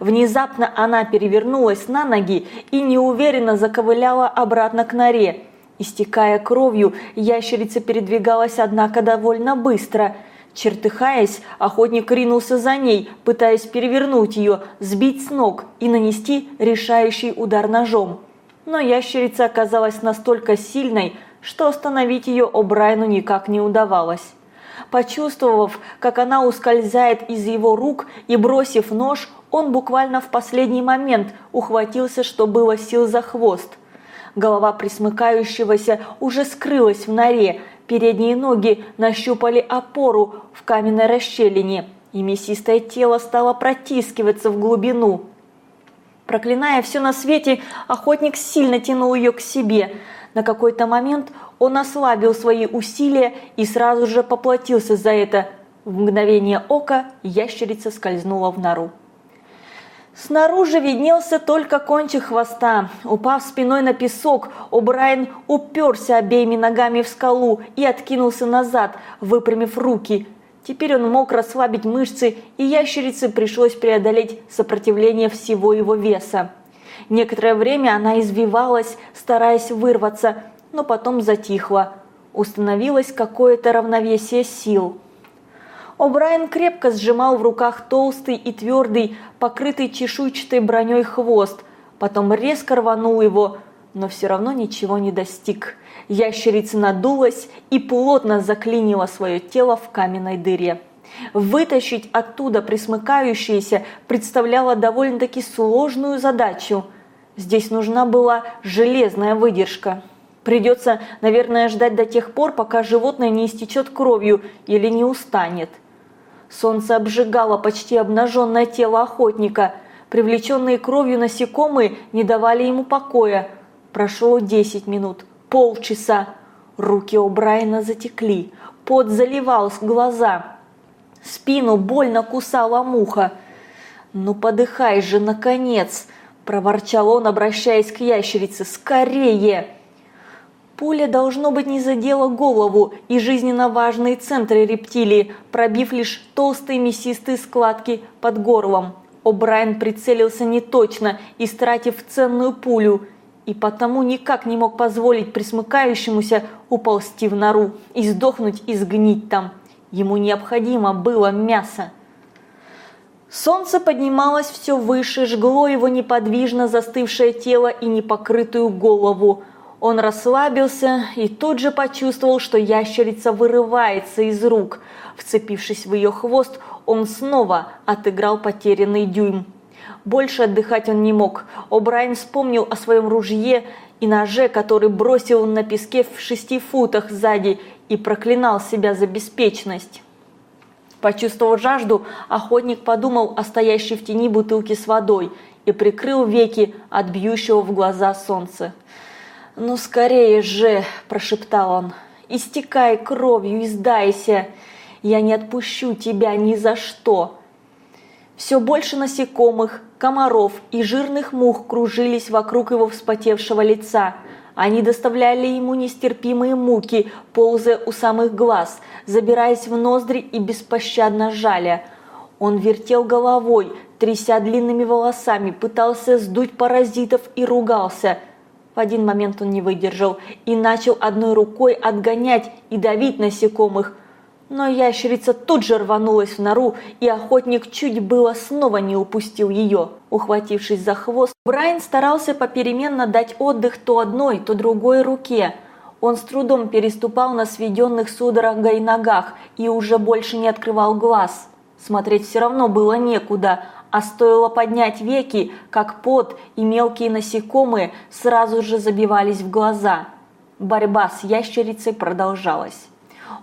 Внезапно она перевернулась на ноги и неуверенно заковыляла обратно к норе. Истекая кровью, ящерица передвигалась, однако, довольно быстро. Чертыхаясь, охотник ринулся за ней, пытаясь перевернуть ее, сбить с ног и нанести решающий удар ножом. Но ящерица оказалась настолько сильной, что остановить ее О'Брайну никак не удавалось. Почувствовав, как она ускользает из его рук и бросив нож, он буквально в последний момент ухватился, что было сил за хвост – Голова присмыкающегося уже скрылась в норе, передние ноги нащупали опору в каменной расщелине, и мясистое тело стало протискиваться в глубину. Проклиная все на свете, охотник сильно тянул ее к себе. На какой-то момент он ослабил свои усилия и сразу же поплатился за это. В мгновение ока ящерица скользнула в нору. Снаружи виднелся только кончик хвоста. Упав спиной на песок, О'Брайен уперся обеими ногами в скалу и откинулся назад, выпрямив руки. Теперь он мог расслабить мышцы, и ящерице пришлось преодолеть сопротивление всего его веса. Некоторое время она извивалась, стараясь вырваться, но потом затихла. Установилось какое-то равновесие сил. О'Брайен крепко сжимал в руках толстый и твердый, покрытый чешуйчатой броней хвост, потом резко рванул его, но все равно ничего не достиг. Ящерица надулась и плотно заклинила свое тело в каменной дыре. Вытащить оттуда присмыкающееся представляло довольно-таки сложную задачу. Здесь нужна была железная выдержка. Придется, наверное, ждать до тех пор, пока животное не истечет кровью или не устанет. Солнце обжигало почти обнаженное тело охотника. Привлеченные кровью насекомые не давали ему покоя. Прошло 10 минут, полчаса. Руки у Брайана затекли, пот заливал с глаза. Спину больно кусала муха. «Ну подыхай же, наконец!» – проворчал он, обращаясь к ящерице. «Скорее!» Пуля, должно быть, не задела голову и жизненно важные центры рептилии, пробив лишь толстые мясистые складки под горлом. О'Брайен прицелился неточно, истратив ценную пулю, и потому никак не мог позволить присмыкающемуся уползти в нору и сдохнуть и сгнить там. Ему необходимо было мясо. Солнце поднималось все выше, жгло его неподвижно застывшее тело и непокрытую голову – он расслабился и тут же почувствовал, что ящерица вырывается из рук. Вцепившись в ее хвост, он снова отыграл потерянный дюйм. Больше отдыхать он не мог. О'Брайен вспомнил о своем ружье и ноже, который бросил на песке в шести футах сзади и проклинал себя за беспечность. Почувствовав жажду, охотник подумал о стоящей в тени бутылке с водой и прикрыл веки от бьющего в глаза солнца. «Ну скорее же!» – прошептал он. «Истекай кровью и сдайся! Я не отпущу тебя ни за что!» Все больше насекомых, комаров и жирных мух кружились вокруг его вспотевшего лица. Они доставляли ему нестерпимые муки, ползая у самых глаз, забираясь в ноздри и беспощадно жаля. Он вертел головой, тряся длинными волосами, пытался сдуть паразитов и ругался – в один момент он не выдержал и начал одной рукой отгонять и давить насекомых. Но ящерица тут же рванулась в нору, и охотник чуть было снова не упустил ее. Ухватившись за хвост, Брайан старался попеременно дать отдых то одной, то другой руке. Он с трудом переступал на сведенных судорогой ногах и уже больше не открывал глаз. Смотреть все равно было некуда, а стоило поднять веки, как пот и мелкие насекомые сразу же забивались в глаза. Борьба с ящерицей продолжалась.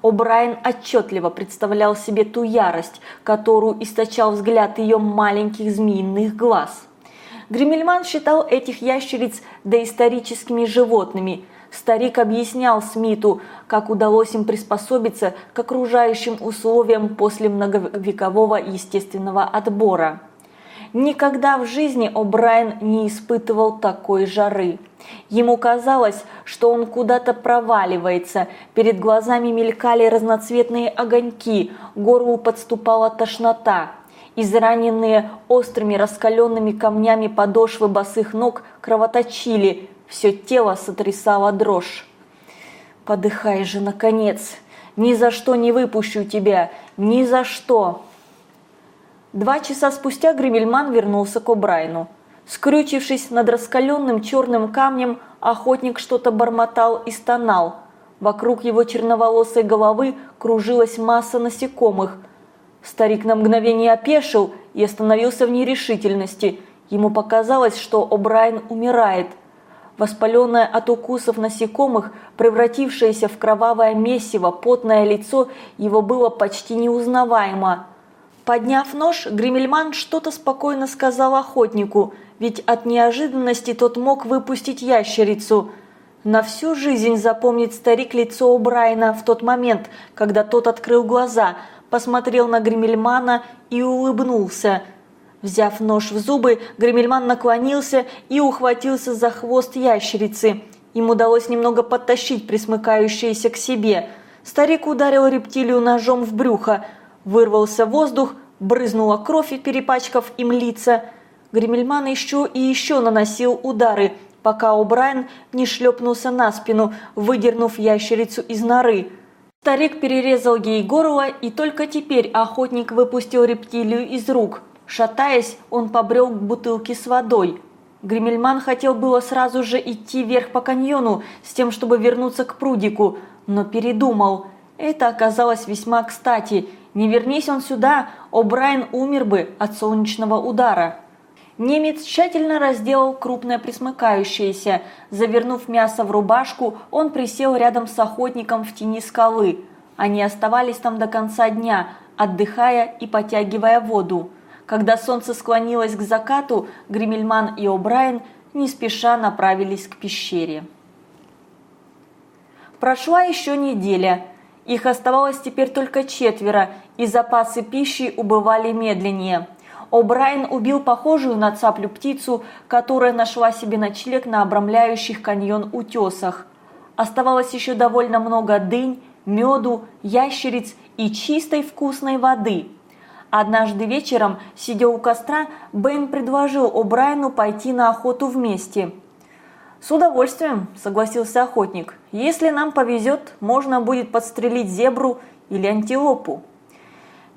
О'Брайен отчетливо представлял себе ту ярость, которую источал взгляд ее маленьких змеиных глаз. Гримельман считал этих ящериц доисторическими животными, Старик объяснял Смиту, как удалось им приспособиться к окружающим условиям после многовекового естественного отбора. Никогда в жизни О'Брайен не испытывал такой жары. Ему казалось, что он куда-то проваливается, перед глазами мелькали разноцветные огоньки, горлу подступала тошнота. Израненные острыми раскаленными камнями подошвы босых ног кровоточили, все тело сотрясало дрожь. «Подыхай же, наконец! Ни за что не выпущу тебя! Ни за что!» Два часа спустя Гремельман вернулся к О'Брайну. Скрючившись над раскаленным черным камнем, охотник что-то бормотал и стонал. Вокруг его черноволосой головы кружилась масса насекомых. Старик на мгновение опешил и остановился в нерешительности. Ему показалось, что О'Брайен умирает – Воспаленное от укусов насекомых, превратившееся в кровавое месиво, потное лицо его было почти неузнаваемо. Подняв нож, Гремельман что-то спокойно сказал охотнику, ведь от неожиданности тот мог выпустить ящерицу. На всю жизнь запомнит старик лицо у Брайана в тот момент, когда тот открыл глаза, посмотрел на Гремельмана и улыбнулся – Взяв нож в зубы, Гремельман наклонился и ухватился за хвост ящерицы. Им удалось немного подтащить присмыкающееся к себе. Старик ударил рептилию ножом в брюхо. Вырвался воздух, брызнула кровь, перепачкав им лица. Гремельман еще и еще наносил удары, пока О'Брайен не шлепнулся на спину, выдернув ящерицу из норы. Старик перерезал ей горло, и только теперь охотник выпустил рептилию из рук – Шатаясь, он побрел к бутылке с водой. Гримельман хотел было сразу же идти вверх по каньону с тем, чтобы вернуться к прудику, но передумал. Это оказалось весьма кстати. Не вернись он сюда, О'Брайен умер бы от солнечного удара. Немец тщательно разделал крупное присмыкающееся. Завернув мясо в рубашку, он присел рядом с охотником в тени скалы. Они оставались там до конца дня, отдыхая и потягивая воду. Когда солнце склонилось к закату, Гримельман и О'Брайен не спеша направились к пещере. Прошла еще неделя. Их оставалось теперь только четверо, и запасы пищи убывали медленнее. О'Брайен убил похожую на цаплю птицу, которая нашла себе ночлег на обрамляющих каньон утесах. Оставалось еще довольно много дынь, меду, ящериц и чистой вкусной воды – Однажды вечером, сидя у костра, Бэйн предложил О'Брайену пойти на охоту вместе. «С удовольствием», – согласился охотник. «Если нам повезет, можно будет подстрелить зебру или антилопу».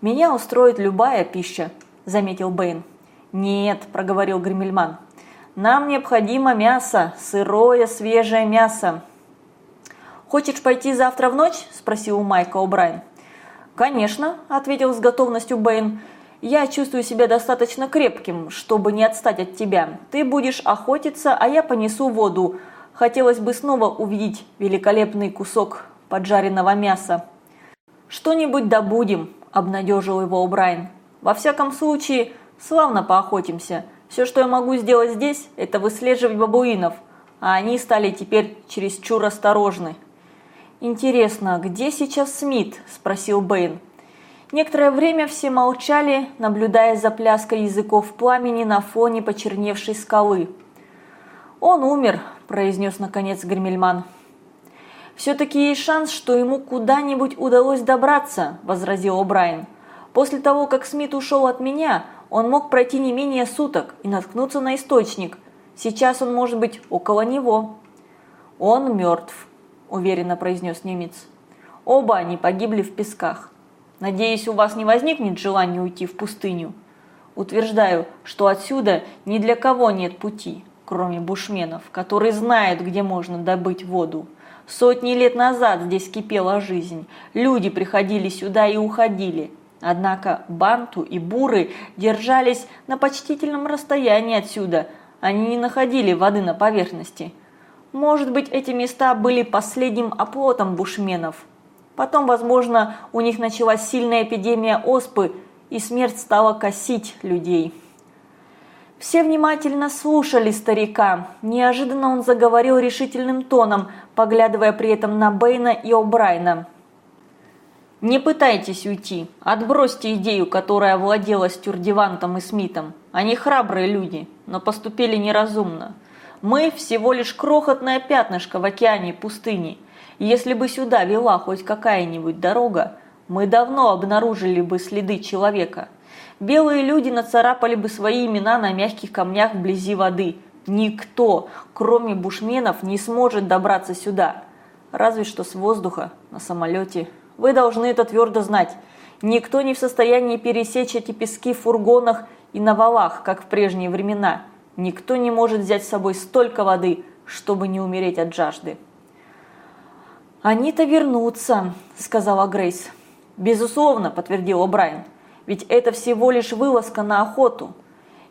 «Меня устроит любая пища», – заметил Бэйн. «Нет», – проговорил Гремельман. «Нам необходимо мясо, сырое, свежее мясо». «Хочешь пойти завтра в ночь?» – спросил у Майка О'Брайен. «Конечно», – ответил с готовностью Бэйн. «Я чувствую себя достаточно крепким, чтобы не отстать от тебя. Ты будешь охотиться, а я понесу воду. Хотелось бы снова увидеть великолепный кусок поджаренного мяса». «Что-нибудь добудем», – обнадежил его Брайан. «Во всяком случае, славно поохотимся. Все, что я могу сделать здесь, это выслеживать бабуинов, а они стали теперь чересчур осторожны». «Интересно, где сейчас Смит?» – спросил Бэйн. Некоторое время все молчали, наблюдая за пляской языков пламени на фоне почерневшей скалы. «Он умер», – произнес наконец Гремельман. «Все-таки есть шанс, что ему куда-нибудь удалось добраться», – возразил О'Брайен. «После того, как Смит ушел от меня, он мог пройти не менее суток и наткнуться на источник. Сейчас он может быть около него». «Он мертв», – уверенно произнес немец. «Оба они погибли в песках. Надеюсь, у вас не возникнет желания уйти в пустыню. Утверждаю, что отсюда ни для кого нет пути, кроме бушменов, которые знают, где можно добыть воду. Сотни лет назад здесь кипела жизнь, люди приходили сюда и уходили. Однако банту и буры держались на почтительном расстоянии отсюда, они не находили воды на поверхности – может быть, эти места были последним оплотом бушменов. Потом, возможно, у них началась сильная эпидемия оспы, и смерть стала косить людей. Все внимательно слушали старика. Неожиданно он заговорил решительным тоном, поглядывая при этом на Бэйна и О'Брайна. «Не пытайтесь уйти. Отбросьте идею, которая владела Стюрдевантом и Смитом. Они храбрые люди, но поступили неразумно. Мы всего лишь крохотное пятнышко в океане пустыни. Если бы сюда вела хоть какая-нибудь дорога, мы давно обнаружили бы следы человека. Белые люди нацарапали бы свои имена на мягких камнях вблизи воды. Никто, кроме бушменов, не сможет добраться сюда. Разве что с воздуха, на самолете. Вы должны это твердо знать. Никто не в состоянии пересечь эти пески в фургонах и на валах, как в прежние времена. Никто не может взять с собой столько воды, чтобы не умереть от жажды. «Они-то вернутся», – сказала Грейс. «Безусловно», – подтвердил О'Брайен. «Ведь это всего лишь вылазка на охоту».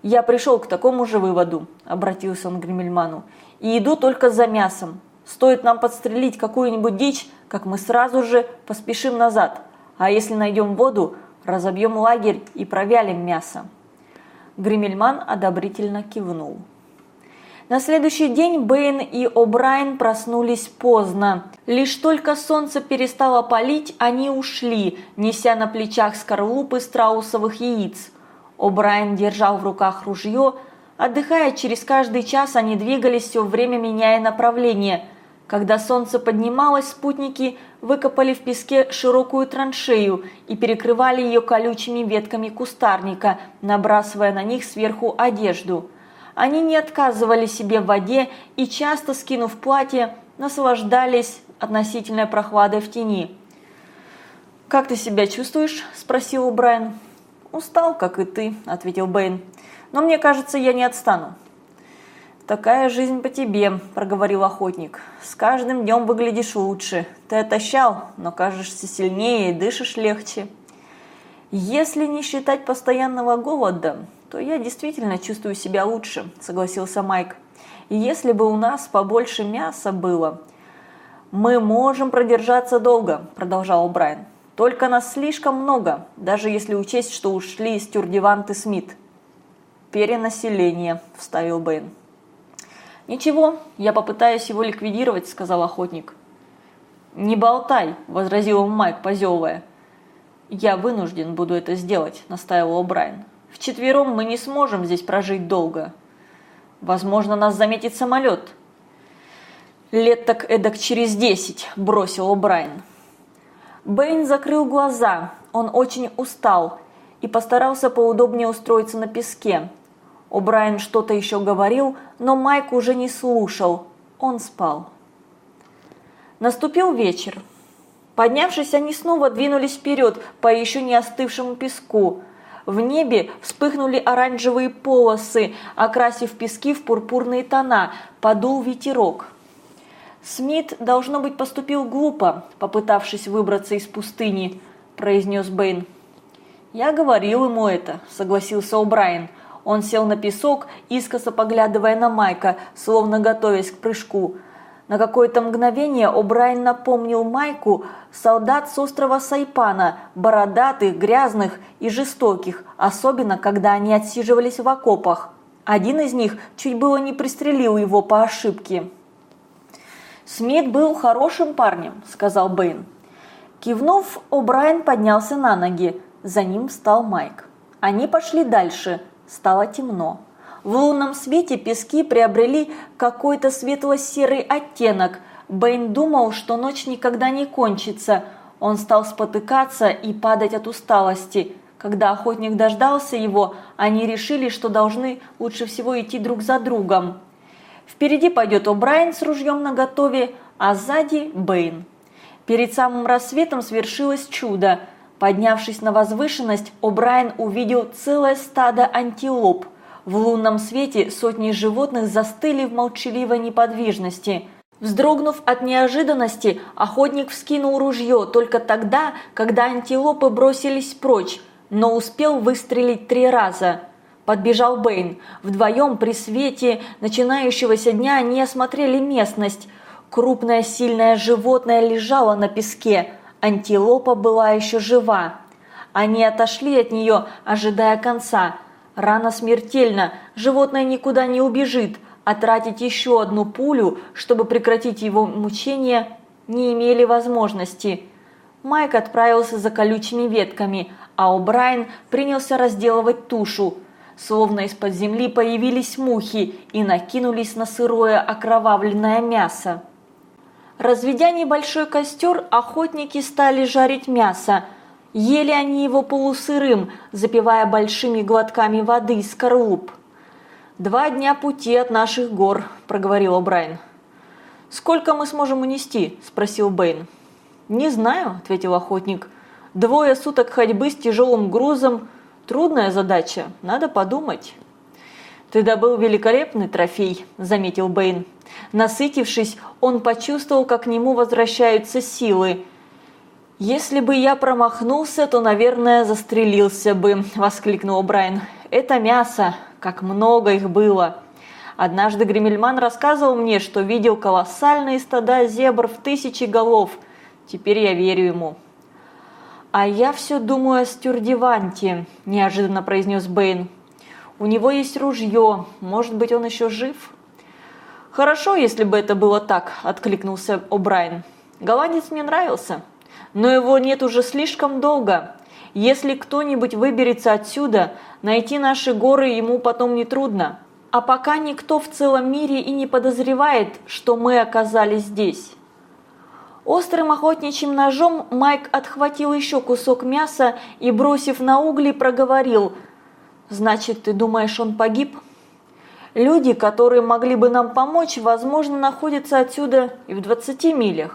«Я пришел к такому же выводу», – обратился он к Гримельману. «И иду только за мясом. Стоит нам подстрелить какую-нибудь дичь, как мы сразу же поспешим назад. А если найдем воду, разобьем лагерь и провялим мясо». Гримельман одобрительно кивнул. На следующий день Бэйн и О'Брайен проснулись поздно. Лишь только солнце перестало палить, они ушли, неся на плечах скорлупы страусовых яиц. О'Брайен держал в руках ружье. Отдыхая через каждый час, они двигались все время, меняя направление. Когда солнце поднималось, спутники выкопали в песке широкую траншею и перекрывали ее колючими ветками кустарника, набрасывая на них сверху одежду. Они не отказывали себе в воде и, часто скинув платье, наслаждались относительной прохладой в тени. «Как ты себя чувствуешь?» – спросил Брайан. «Устал, как и ты», – ответил Бэйн. «Но мне кажется, я не отстану». «Такая жизнь по тебе», – проговорил охотник. «С каждым днем выглядишь лучше. Ты отощал, но кажешься сильнее и дышишь легче». «Если не считать постоянного голода, то я действительно чувствую себя лучше», – согласился Майк. «И если бы у нас побольше мяса было...» «Мы можем продержаться долго», – продолжал Брайан. «Только нас слишком много, даже если учесть, что ушли Стюрдевант и Смит». «Перенаселение», – вставил Бэйн. «Ничего, я попытаюсь его ликвидировать», – сказал охотник. «Не болтай», – возразил Майк, позевывая. «Я вынужден буду это сделать», – настаивал Брайан. Вчетвером мы не сможем здесь прожить долго. Возможно, нас заметит самолет. Лет так эдак через десять, бросил О'Брайен. Бэйн закрыл глаза, он очень устал и постарался поудобнее устроиться на песке. О'Брайен что-то еще говорил, но Майк уже не слушал, он спал. Наступил вечер. Поднявшись, они снова двинулись вперед по еще не остывшему песку – в небе вспыхнули оранжевые полосы, окрасив пески в пурпурные тона, подул ветерок. «Смит, должно быть, поступил глупо, попытавшись выбраться из пустыни», – произнес Бэйн. «Я говорил ему это», – согласился О'Брайен. Он сел на песок, искоса поглядывая на Майка, словно готовясь к прыжку. На какое-то мгновение О'Брайен напомнил Майку солдат с острова Сайпана, бородатых, грязных и жестоких, особенно когда они отсиживались в окопах. Один из них чуть было не пристрелил его по ошибке. «Смит был хорошим парнем», – сказал Бэйн. Кивнув, О'Брайен поднялся на ноги. За ним встал Майк. Они пошли дальше. Стало темно. В лунном свете пески приобрели какой-то светло-серый оттенок. Бэйн думал, что ночь никогда не кончится. Он стал спотыкаться и падать от усталости. Когда охотник дождался его, они решили, что должны лучше всего идти друг за другом. Впереди пойдет О'Брайен с ружьем наготове, а сзади Бэйн. Перед самым рассветом свершилось чудо. Поднявшись на возвышенность, О'Брайен увидел целое стадо антилоп – в лунном свете сотни животных застыли в молчаливой неподвижности. Вздрогнув от неожиданности, охотник вскинул ружье только тогда, когда антилопы бросились прочь, но успел выстрелить три раза. Подбежал Бэйн. Вдвоем при свете начинающегося дня они осмотрели местность. Крупное сильное животное лежало на песке. Антилопа была еще жива. Они отошли от нее, ожидая конца. Рана смертельна, животное никуда не убежит, а тратить еще одну пулю, чтобы прекратить его мучения, не имели возможности. Майк отправился за колючими ветками, а О'Брайен принялся разделывать тушу. Словно из-под земли появились мухи и накинулись на сырое окровавленное мясо. Разведя небольшой костер, охотники стали жарить мясо – Ели они его полусырым, запивая большими глотками воды из скорлуп. «Два дня пути от наших гор», – проговорил О'Брайен. «Сколько мы сможем унести?» – спросил Бэйн. «Не знаю», – ответил охотник. «Двое суток ходьбы с тяжелым грузом – трудная задача, надо подумать». «Ты добыл великолепный трофей», – заметил Бэйн. Насытившись, он почувствовал, как к нему возвращаются силы – «Если бы я промахнулся, то, наверное, застрелился бы», – воскликнул Брайан. «Это мясо, как много их было». Однажды Гремельман рассказывал мне, что видел колоссальные стада зебр в тысячи голов. Теперь я верю ему. «А я все думаю о Стюрдеванте», – неожиданно произнес Бэйн. «У него есть ружье. Может быть, он еще жив?» «Хорошо, если бы это было так», – откликнулся О'Брайен. «Голландец мне нравился» но его нет уже слишком долго. Если кто-нибудь выберется отсюда, найти наши горы ему потом нетрудно. А пока никто в целом мире и не подозревает, что мы оказались здесь. Острым охотничьим ножом Майк отхватил еще кусок мяса и, бросив на угли, проговорил «Значит, ты думаешь, он погиб?» Люди, которые могли бы нам помочь, возможно, находятся отсюда и в 20 милях.